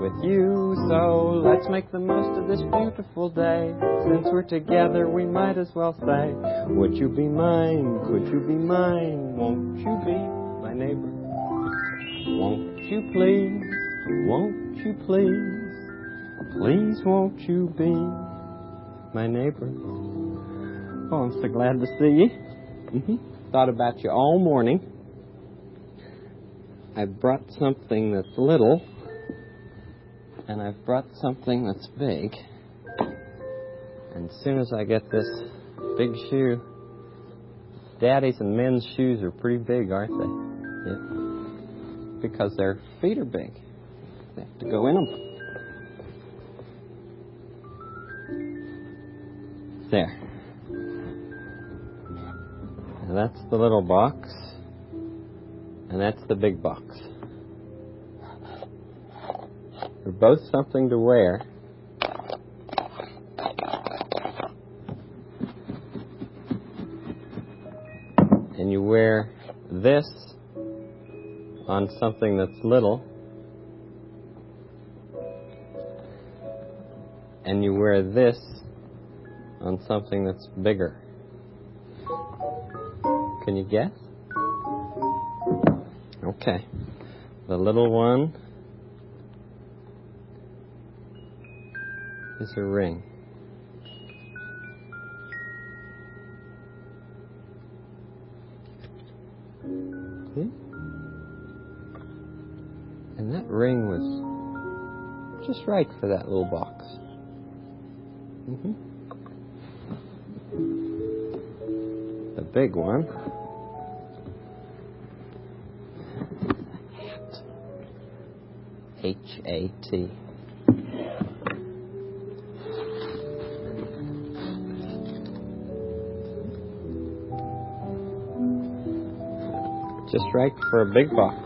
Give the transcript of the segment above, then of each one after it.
with you. So let's make the most of this beautiful day. Since we're together, we might as well say, Would you be mine? Could you be mine? Won't you be my neighbor? Won't you please? Won't you please? Please won't you be my neighbor? Oh, I'm so glad to see you. Mm-hmm. Thought about you all morning. I brought something that's little, and I've brought something that's big. And as soon as I get this big shoe, daddies and men's shoes are pretty big, aren't they? Yeah. Because their feet are big. They have to go in them. There. And that's the little box. And that's the big box. They're both something to wear. And you wear this on something that's little. And you wear this on something that's bigger. Can you guess? Okay. The little one is a ring. And that ring was just right for that little box. Mm-hmm. The big one H A T. Just right for a big box.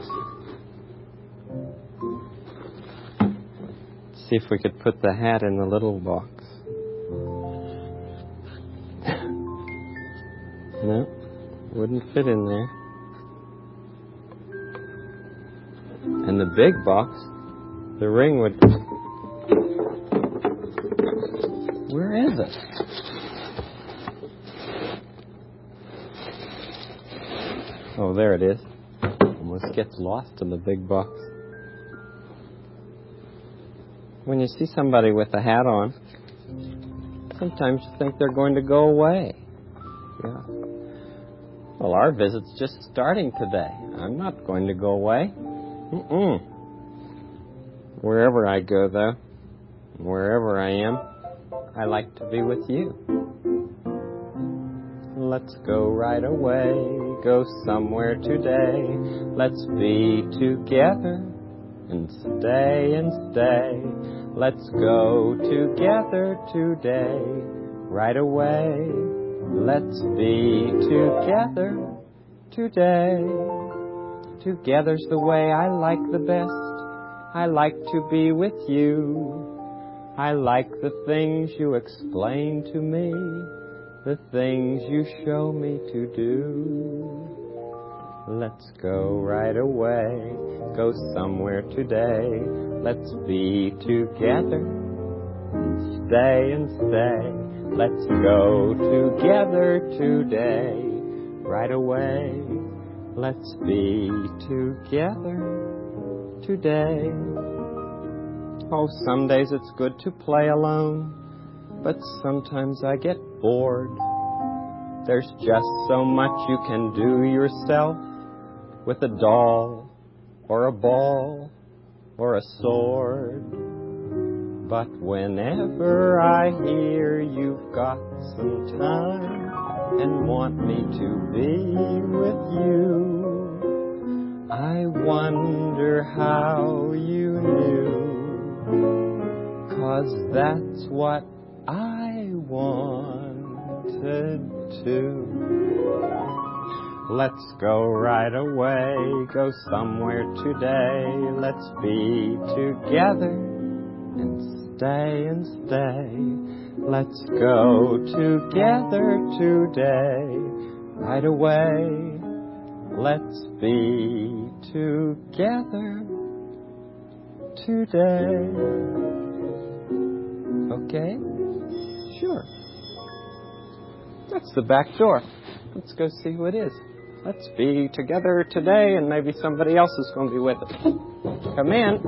See if we could put the hat in the little box. no, wouldn't fit in there. And the big box the ring would. Where is it? Oh, there it is. Almost gets lost in the big box. When you see somebody with a hat on, sometimes you think they're going to go away. Yeah. Well, our visit's just starting today. I'm not going to go away. Mm-mm. Wherever I go, though, wherever I am, I like to be with you. Let's go right away, go somewhere today. Let's be together and stay and stay. Let's go together today, right away. Let's be together today. Together's the way I like the best. I like to be with you. I like the things you explain to me, the things you show me to do. Let's go right away, go somewhere today. Let's be together and stay and stay. Let's go together today, right away. Let's be together today. Oh, some days it's good to play alone, but sometimes I get bored. There's just so much you can do yourself with a doll or a ball or a sword. But whenever I hear you've got some time and want me to be with you, I wonder how you knew. Cause that's what I wanted to. Let's go right away, go somewhere today. Let's be together and stay and stay. Let's go together today, right away. Let's be together today. Okay? That's the back door. Let's go see who it is. Let's be together today, and maybe somebody else is going to be with us. Come in.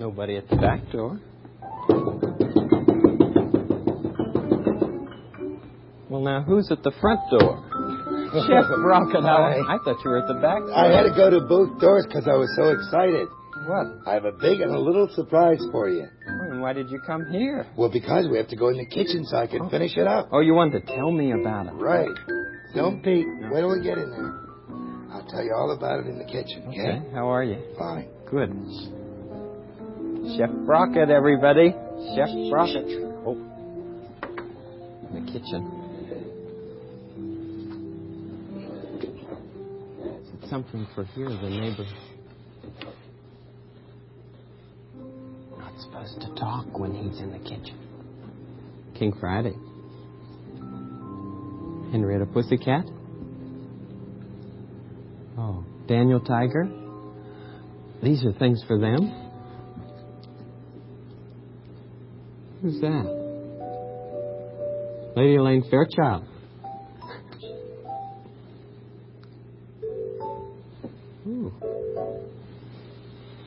Nobody at the back door. Well, now who's at the front door? Chef Brockett, Hi. Oh, I thought you were at the back door. I had to go to both doors because I was so excited. What? I have a big and a little surprise for you. And why did you come here? Well, because we have to go in the kitchen so I can oh. finish it up. Oh, you wanted to tell me about it. Right. Don't hmm. peek. Wait till we get in there. I'll tell you all about it in the kitchen, okay? Okay, how are you? Fine. Good. Chef Brockett, everybody. Chef Brockett. Oh. In the kitchen. Is it something for here, the neighbor? To talk when he's in the kitchen. King Friday. Henrietta Pussycat. Oh, Daniel Tiger. These are things for them. Who's that? Lady Elaine Fairchild. Ooh.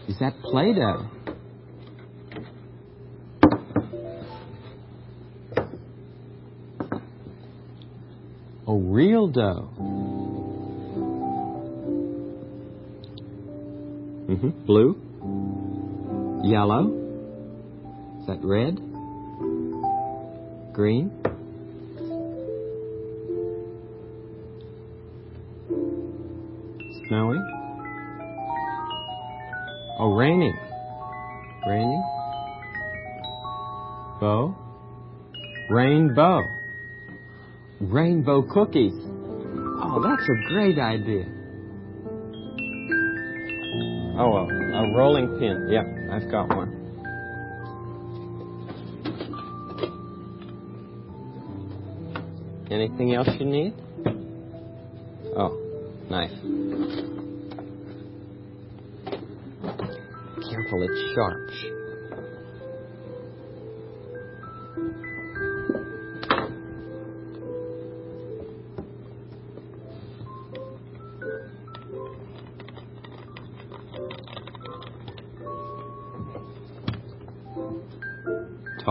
Is that Play Doh? Oh, real dough. Mm-hmm. Blue. Yellow. Is that red? Green. Snowy. Oh, raining. Raining. Bow. Rainbow. Rainbow cookies. Oh, that's a great idea. Oh, a, a rolling pin. Yeah, I've got one. Anything else you need? Oh, knife. Careful, it's sharp.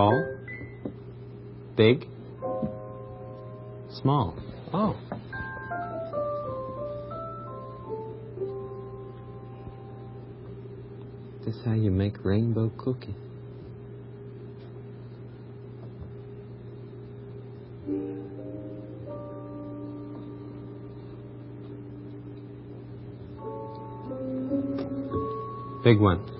Tall? Big? Small? Oh. This how you make rainbow cookie. Big one.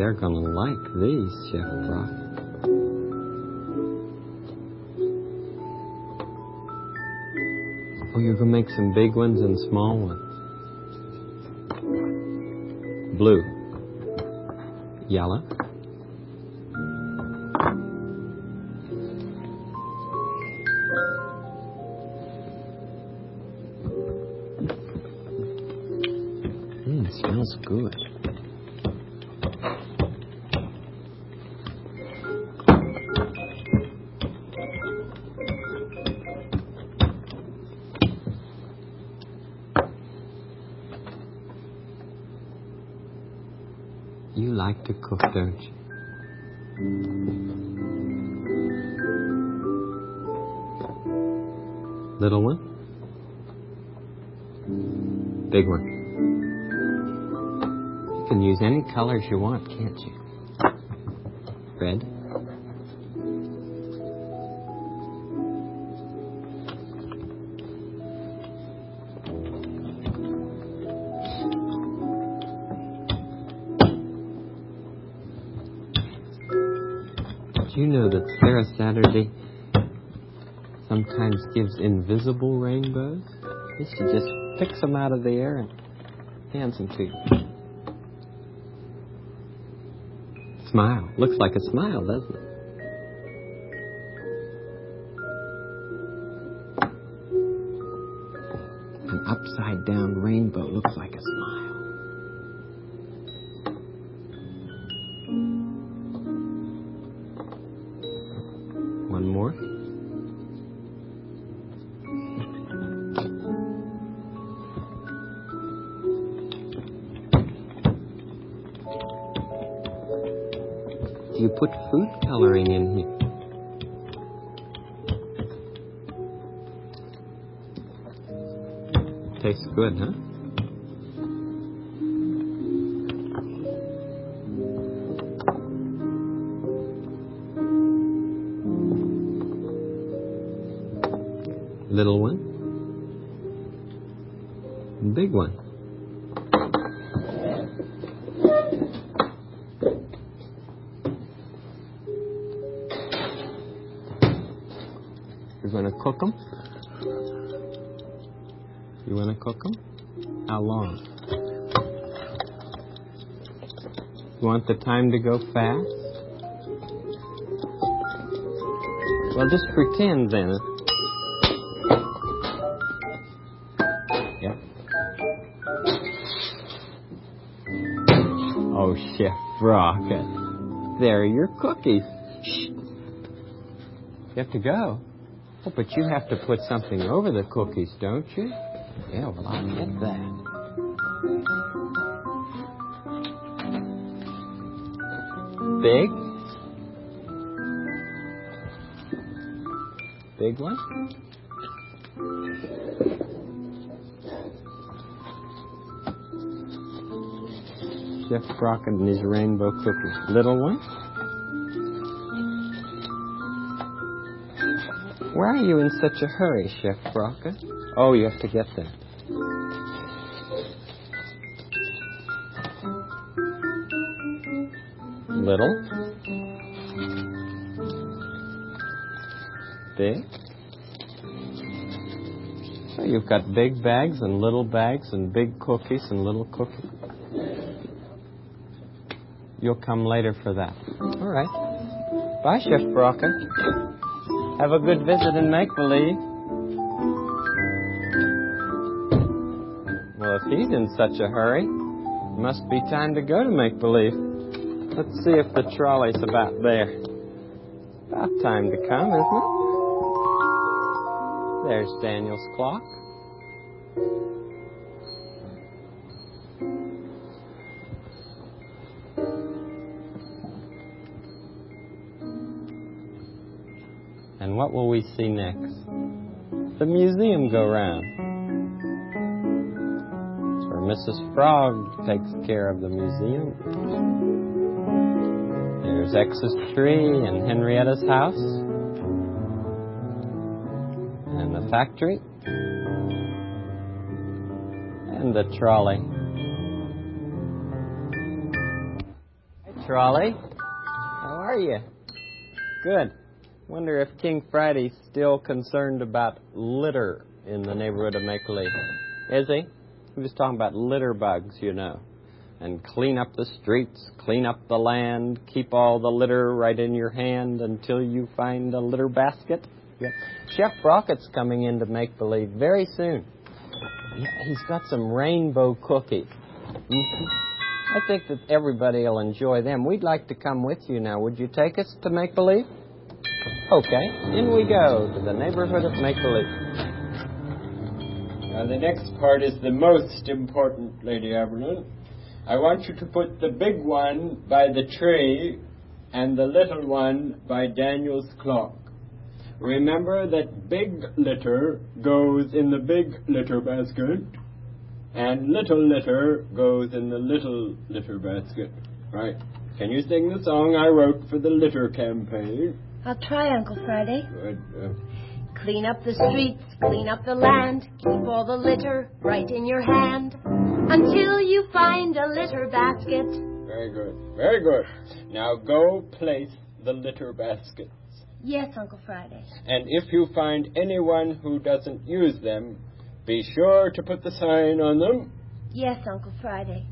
They're gonna like these, Chef Brock. Oh, you can make some big ones and small ones. Blue. Yellow. can use any colors you want, can't you? Red. Did you know that Sarah Saturday sometimes gives invisible rainbows? You should just picks them out of the air and hands them to you. Smile. Looks like a smile, doesn't it? You put food coloring in here? Tastes good, huh? You want the time to go fast? Well, just pretend then. Yep. Oh, Chef Brockett. There are your cookies. Shh. You have to go. Oh, but you have to put something over the cookies, don't you? Yeah, well, I'll get that. Big? Big one? Chef Brockett and his rainbow cookies. Little one? Why are you in such a hurry, Chef Brockett? Oh, you have to get there. Little. Big. So you've got big bags and little bags and big cookies and little cookies. You'll come later for that. All right. Bye, Chef Brockett. Have a good visit in Make Believe. Well, if he's in such a hurry, must be time to go to Make Believe. Let's see if the trolley's about there. About time to come, isn't it? There's Daniel's clock. And what will we see next? The museum go round. It's where Mrs. Frog takes care of the museum. There's X's tree and Henrietta's house. And the factory. And the trolley. Hi, trolley. How are you? Good. Wonder if King Friday's still concerned about litter in the neighborhood of Makeley. Is he? He was talking about litter bugs, you know. And clean up the streets, clean up the land, keep all the litter right in your hand until you find a litter basket. Yep. Chef Brockett's coming in to make believe very soon. Yeah, he's got some rainbow cookies. Mm-hmm. I think that everybody will enjoy them. We'd like to come with you now. Would you take us to make believe? Okay, in we go to the neighborhood of make believe. Now, the next part is the most important, Lady Aberlin. I want you to put the big one by the tree and the little one by Daniel's clock. Remember that big litter goes in the big litter basket, and little litter goes in the little litter basket. Right? Can you sing the song I wrote for the litter campaign? I'll try, Uncle Friday. Good. Uh, Clean up the streets, clean up the land, keep all the litter right in your hand until you find a litter basket. very good. Very good. Now go place the litter baskets. Yes, Uncle Friday. And if you find anyone who doesn't use them, be sure to put the sign on them. Yes, Uncle Friday.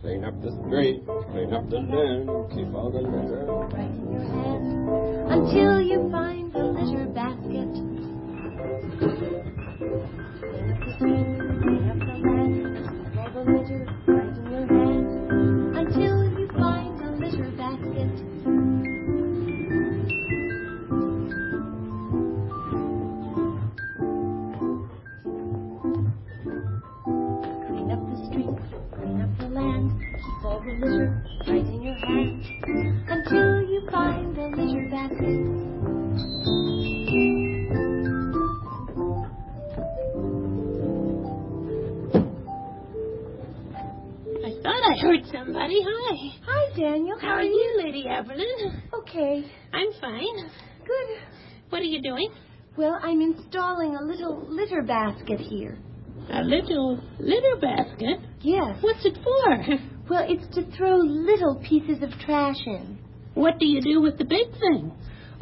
Clean up the street, clean up the land, keep all the litter. Right in your hand. Until you find keep all the litter right in your hand, until you find the. I thought I heard somebody. Hi. Hi, Daniel. How are you, Lady Aberlin? Okay, I'm fine. good. What are you doing? Well, I'm installing a little litter basket here. A little litter basket? Yes. What's it for? Well, it's to throw little pieces of trash in. What do you do with the big thing?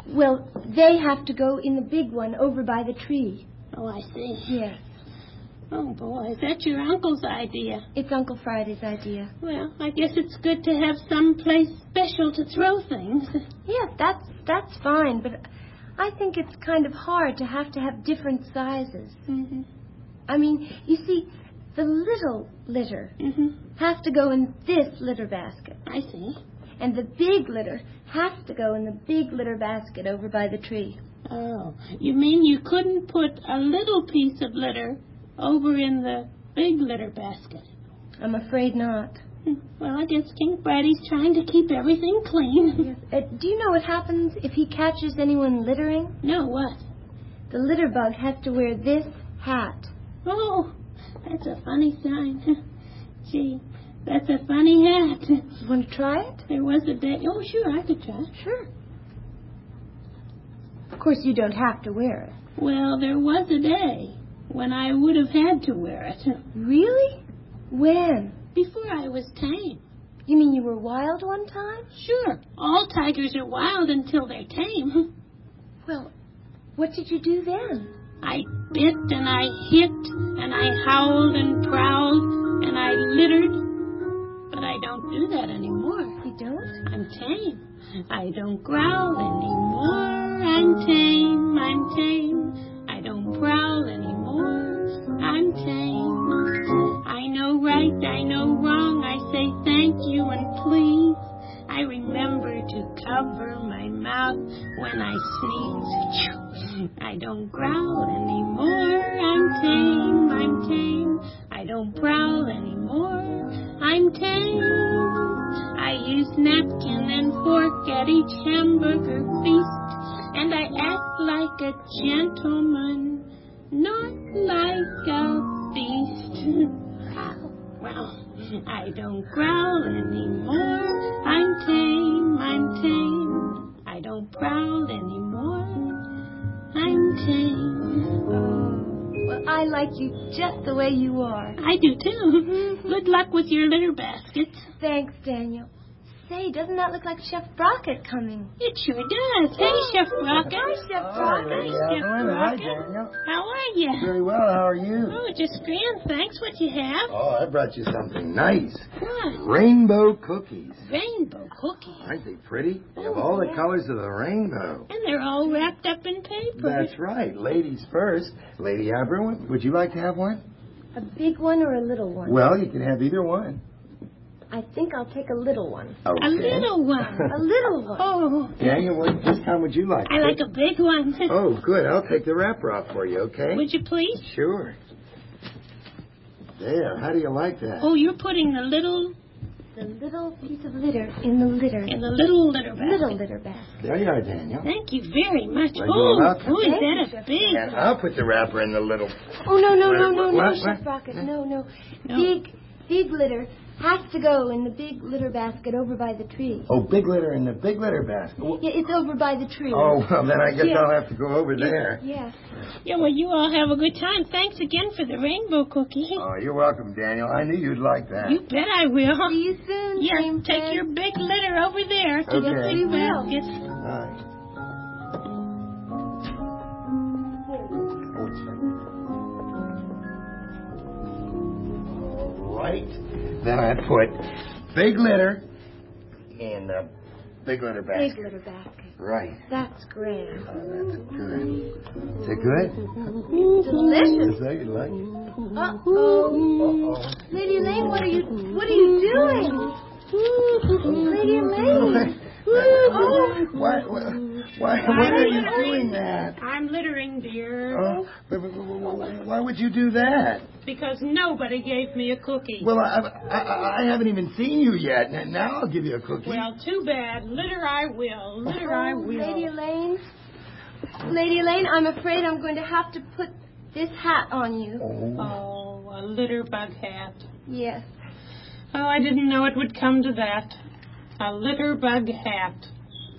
Well, they have to go in the big one over by the tree. Oh, I see. Yes. Oh, boy, is that your uncle's idea? It's Uncle Friday's idea. Well, I guess it's good to have some place special to throw things. Yes, that's that's fine, but I think it's kind of hard to have to have different sizes. Mm-hmm. I mean, you see, the little litter Mm-hmm. has to go in this litter basket, I see. and the big litter has to go in the big litter basket over by the tree. Oh, you mean you couldn't put a little piece of litter over in the big litter basket? I'm afraid not. Hmm, Well, I guess King Friday's trying to keep everything clean. Uh, do you know what happens if he catches anyone littering? No, what? The litter bug has to wear this hat. Oh, that's a funny sign. Gee, that's a funny hat. You want to try it? There was a day. Oh, sure, I could try. Sure. Of course, you don't have to wear it. Well, there was a day when I would have had to wear it. Really? When? Before I was tame. You mean you were wild one time? Sure, all tigers are wild until they're tame. Well, what did you do then? I bit and I hit and I howled and prowled and I littered. But I don't do that anymore. You don't? I'm tame. I don't growl anymore. I'm tame. I'm tame. I don't prowl anymore. I'm tame. I know right. I know wrong. I say thank you and please. I remember to cover my mouth when I sneeze. I don't growl just the way you are. I do too. Mm-hmm. Good luck with your litter basket. Thanks, Daniel. Say, doesn't that look like Chef Brockett coming? It sure does. Hey, oh. Chef Brockett. Hi, Chef Hi, Brockett. Lady Chef Aberlin. Hi, Brockett. Daniel. How are you? Very well. How are you? Oh, just grand. Thanks. What you have? Oh, I brought you something nice. What? Rainbow cookies. Rainbow cookies. Aren't they pretty? They have oh, all the colors of the rainbow. And they're all wrapped up in paper. That's right. Ladies first. Lady Aberlin, would you like to have one? A big one or a little one? Well, you can have either one. I think I'll take a little one. Oh, okay. A little one. A little one. Oh, Daniel, what, which kind would you like? I like a big one. Oh, good. I'll take the wrapper off for you, okay? Would you please? Sure. There. How do you like that? Oh, you're putting the little The little piece of litter in the litter. in the little litter basket. little litter basket. There you are, Daniel. Thank you very much. Well, oh, you're welcome. boy, is that a Chef big And I'll put the wrapper in the little. Oh no no no What- no no, what- Chef what? Brockett, no no. No. Big big litter has to go in the big litter basket over by the tree. Oh, big litter in the big litter basket. Well, Yeah, it's over by the tree. Oh, well, then I guess Yeah. I'll have to go over there. Yeah. Yeah, well, you all have a good time. Thanks again for the rainbow cookie. Oh, you're welcome, Daniel. I knew you'd like that. You bet I will. See you soon. Yes, James take friend. your big litter over there to Okay. the We big will. basket. right. Oh, it's right. All right. Then I put big litter in the uh, big litter Big basket. litter basket. Right. That's grand. Oh, that's good. Is it good? Delicious. Is that you like it? Uh-oh. Uh-oh. Lady Elaine, what are you what are you doing? Lady Elaine. Oh. Why, why, why, why are you doing that? I'm littering, dear, Oh, but- but- but- but why would you do that? Because nobody gave me a cookie. Well, I, I, I- I haven't even seen you yet, and now I'll give you a cookie. Well, too bad. Litter I will. Litter I Oh, will. Lady Elaine. Lady Elaine, I'm afraid I'm going to have to put this hat on you. oh. Oh, a litter bug hat. Yes. Oh, I didn't know it would come to that. A litter bug hat.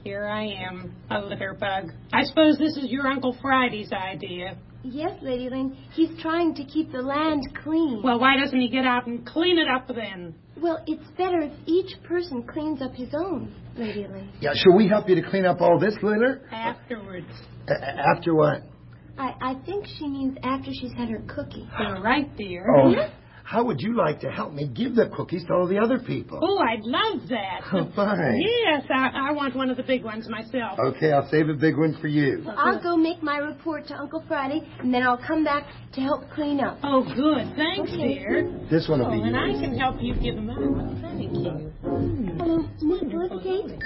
Here I am, a litter bug. I suppose this is your Uncle Friday's idea. Yes, Lady Elaine. He's trying to keep the land clean. Well, why doesn't he get out and clean it up then? Well, it's better if each person cleans up his own, Lady Elaine. Yeah, shall we help you to clean up all this litter? Afterwards. A- a- after what? I, I think she means after she's had her cookie. You're right, dear. Oh, how would you like to help me give the cookies to all the other people? Oh, I'd love that. Oh, fine. Yes, I, I want one of the big ones myself. Okay, I'll save a big one for you. I'll go make my report to Uncle Friday, and then I'll come back to help clean up. Oh, good. Thanks, Okay. dear. This one will Oh, be and I can help you give them out. Thank you. Hello, Miss Elizabeth.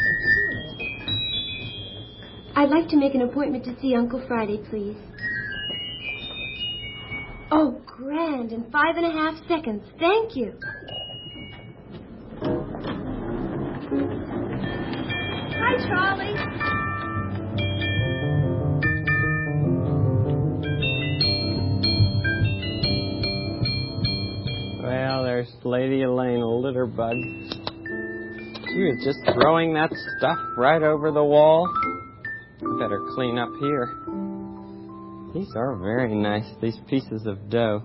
I'd like to make an appointment to see Uncle Friday, please. Oh, grand. In five and a half seconds. Thank you. Hi, Charlie. Well, there's Lady Elaine, a litter bug. She was just throwing that stuff right over the wall. Better clean up here. These are very nice, these pieces of dough.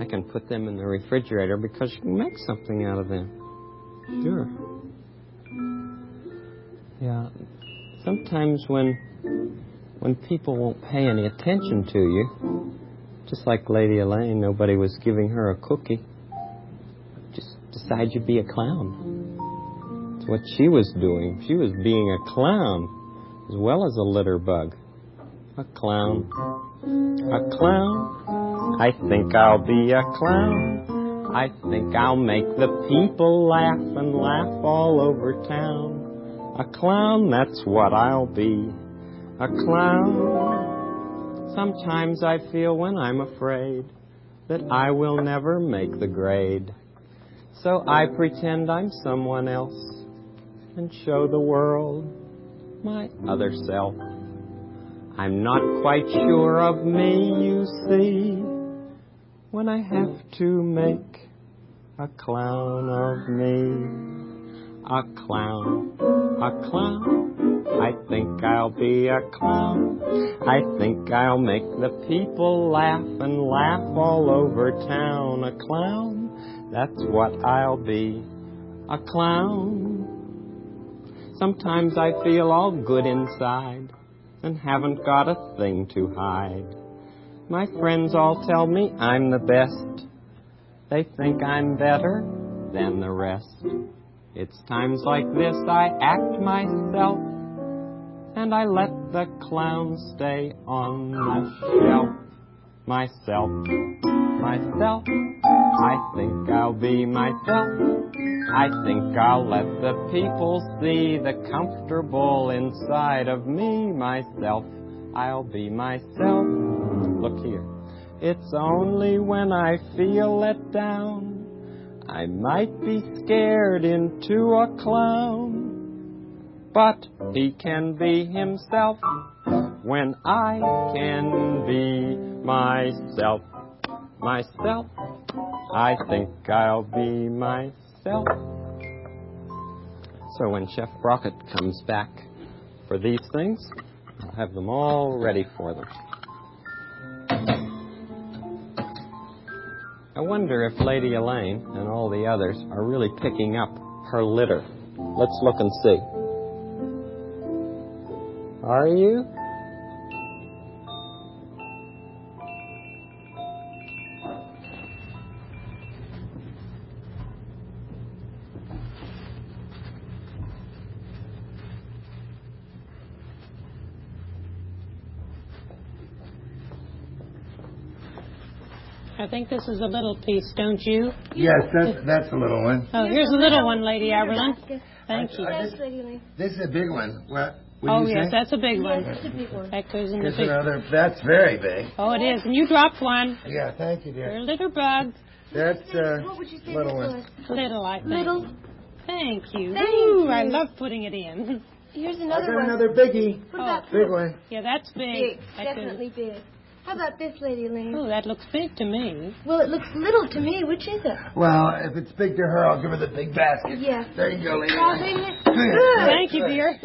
I can put them in the refrigerator because you can make something out of them. Sure. Yeah. Sometimes when when people won't pay any attention to you, just like Lady Elaine, nobody was giving her a cookie. Just decide you'd be a clown. It's what she was doing. She was being a clown as well as a litter bug. A clown. A clown. I think I'll be a clown. I think I'll make the people laugh and laugh all over town. A clown, that's what I'll be. A clown. Sometimes I feel when I'm afraid that I will never make the grade. So I pretend I'm someone else and show the world my other self. I'm not quite sure of me, you see, when I have to make a clown of me. A clown, a clown. I think I'll be a clown. I think I'll make the people laugh and laugh all over town. A clown, that's what I'll be. A clown. Sometimes I feel all good inside and haven't got a thing to hide. My friends all tell me I'm the best. They think I'm better than the rest. It's times like this I act myself and I let the clown stay on the shelf. Myself, myself, I think I'll be myself. I think I'll let the people see the comfortable inside of me, myself. I'll be myself. Look hmm. here. It's only when I feel let down I might be scared into a clown. But he can be himself when I can be myself. Myself. I think I'll be myself. So when Chef Brockett comes back for these things, I'll have them all ready for them. I wonder if Lady Elaine and all the others are really picking up her litter. Let's look and see. Are you? Think this is a little piece, don't you? Yes, that's that's a little one. Oh, here's a little one, Lady Litter Aberlin. Thank you. I- Yes, Lady This is a big one. What? What Oh, yes, say? that's a big one. it's a big one. That goes in the Here's big. another. That's very big. Oh, it is. And you dropped one. Yeah, thank you, You're a dear. litter bug. That's uh, What would you say little this one. Little, I think. Little. Thank you. Thank Ooh, you. I love putting it in. Here's another I another got one. another biggie. What about Oh. Big one. Yeah, that's big. Big. That goes- Definitely big. How about this, Lady Elaine? Oh, that looks big to me. Well, it looks little to me. Which is it? Well, if it's big to her, I'll give her the big basket. Yes. There you go, lady. Lady Elaine. Good. Thank you, dear.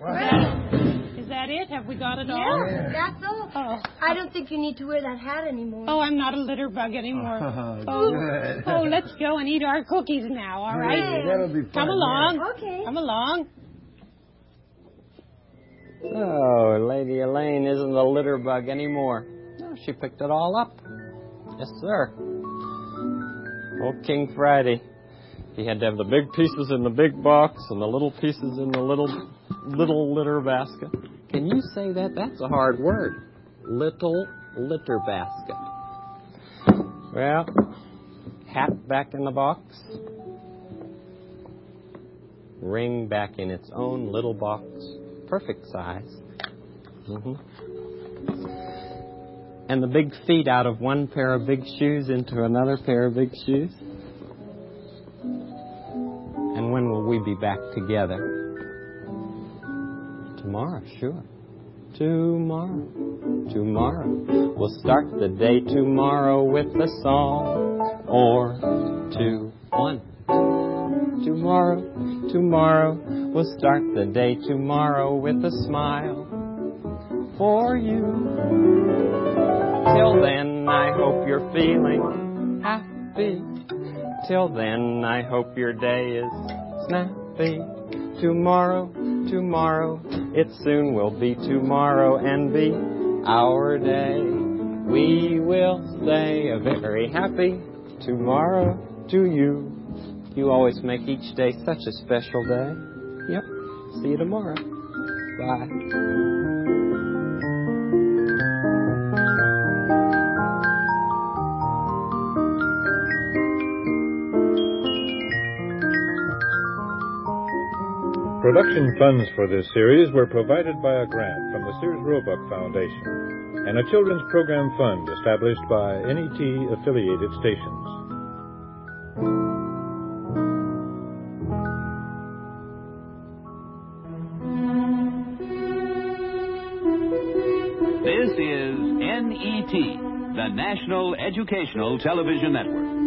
Wow. Is that it? Have we got it all? Yeah, that's all. Oh. I don't think you need to wear that hat anymore. Oh, I'm not a litter bug anymore. Oh, Oh, good. oh, let's go and eat our cookies now, all right? Hey, that'll be fun. Come along. Okay. Come along. Oh, Lady Elaine isn't a litter bug anymore. She picked it all up. Yes, sir. Old King Friday. He had to have the big pieces in the big box and the little pieces in the little little litter basket. Can you say that? That's a hard word. Little litter basket. Well, hat back in the box. Ring back in its own little box. Perfect size. hmm And the big feet out of one pair of big shoes into another pair of big shoes. And when will we be back together? Tomorrow, sure. Tomorrow. Tomorrow. We'll start the day tomorrow with a song or two. One. Tomorrow, tomorrow. We'll start the day tomorrow with a smile for you. Till then, I hope you're feeling happy. Till then, I hope your day is snappy. Tomorrow, tomorrow, it soon will be tomorrow and be our day. We will say a very happy tomorrow to you. You always make each day such a special day. Yep. See you tomorrow. Bye. Production funds for this series were provided by a grant from the Sears Roebuck Foundation and a children's program fund established by NET affiliated stations. This is NET, the National Educational Television Network.